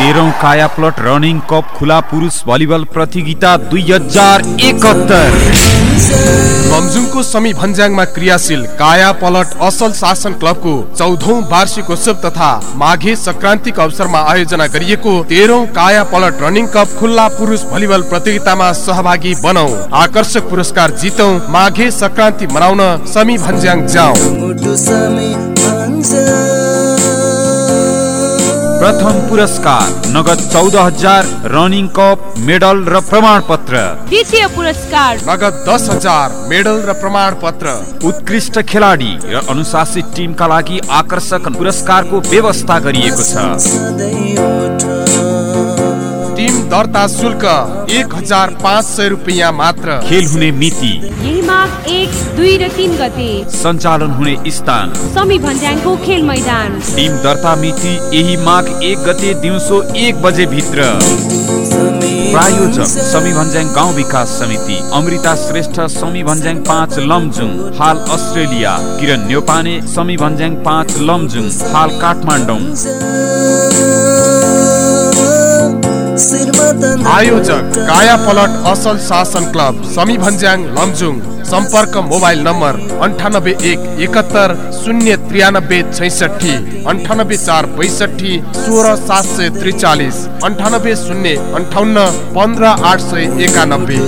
तेह्रौं काया plot running cup खुला पुरुष भलिबल प्रतियोगिता दुई हजार एकहत्तर लमजुङको समी भन्ज्याङमा क्रियाशील काया पलट असल शासन क्लबको चौधौं वार्षिकोत्सव तथा माघे संक्रान्तिको अवसरमा आयोजना गरिएको तेह्रौं काया पलट रनिङ कप खुल्ला पुरुष भलिबल प्रतियोगितामा सहभागी बनौ आकर्षक पुरस्कार जितौ माघे संक्रान्ति मनाउन समी भन्ज्याङ समी प्रथम पुरस्कार नगद चौध हजार रनिङ कप मेडल र प्रमाण पत्र द्वितीय पुरस्कार। नगद दस हजार मेडल र प्रमाण पत्र उत्कृष्ट खेलाडी र अनुशासित टिमका लागि आकर्षक पुरस्कारको व्यवस्था गरिएको छ। दर्ता शुल्क एक हजार पाँच सय रुपियाँ मात्र। खेल हुने मिति। एक दुई र तिन गते। सञ्चालन हुने स्थान। समी भन्ज्याङको खेल मैदान। टिम दर्ता मिति यही माघ एक गते दिउँसो एक बजे भित्र। प्रायोजक समी भन्ज्याङ गाउँ विकास समिति अमृता श्रेष्ठ समी भन्ज्याङ पाँच लमजुङ हाल अस्ट्रेलिया किरण न्यौपाने समी भन्ज्याङ पाँच लमजुङ हाल काठमाडौँ। आयोजक काया पलट असल शासन क्लब समी भन्ज्याङ लमजुङ। सम्पर्क मोबाइल नम्बर अन्ठानब्बे एक एकहत्तर शून्य त्रियानब्बे छैसठी। अन्ठानब्बे चार बैसठी सोह्र सात सय त्रिचालिस। अन्ठानब्बे शून्य अन्ठाउन्न पन्ध्र आठ सय एकानब्बे।